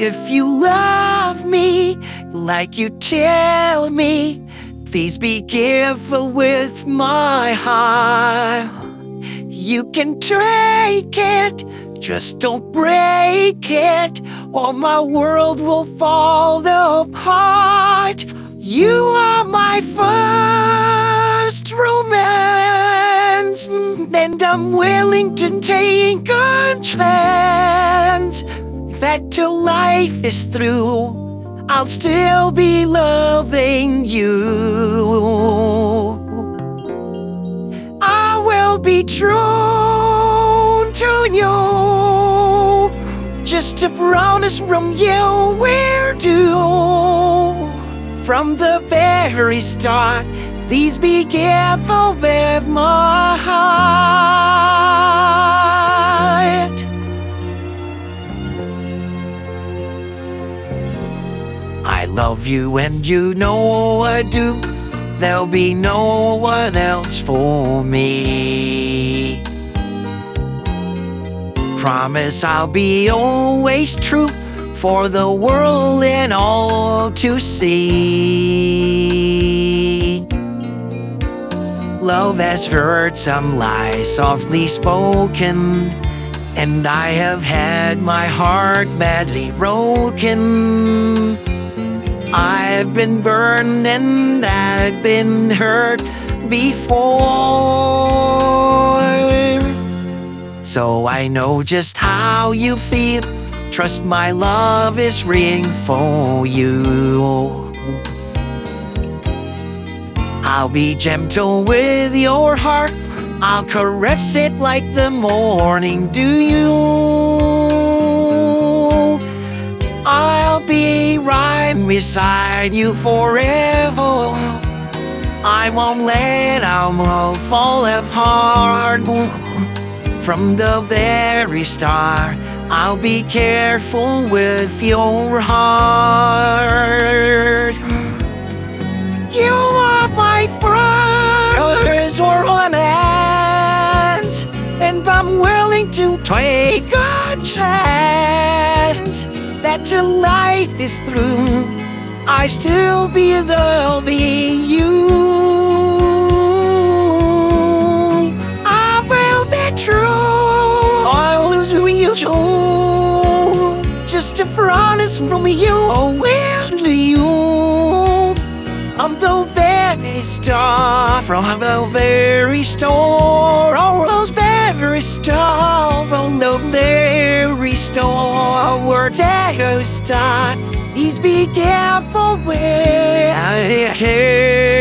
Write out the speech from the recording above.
If you love me like you tell me, please be careful with my heart. You can take it, just don't break it, or my world will fall apart. You are my first romance, and I'm willing to take a chance that till life is through, I'll still be loving you. I will be true to you, just a promise from you we're due. From the very start, please be careful with my heart. Love you and you know I do. There'll be no one else for me. Promise I'll be always true for the world and all to see. Love has heard some lies softly spoken, and I have had my heart badly broken. I've been burned and I've been hurt before. So I know just how you feel. Trust my love is real for you. I'll be gentle with your heart. I'll caress it like the morning dew. Beside you forever. I won't let our love fall apart. From the very start, I'll be careful with your heart. You are my first romance, and I'm willing to take a chance that till life is through, I still be loving you. I will be true, I always will true. Just a promise from you, oh, will you. I'm the very star from the very store. All those very star from the very store. Where to start? Please be careful where I can.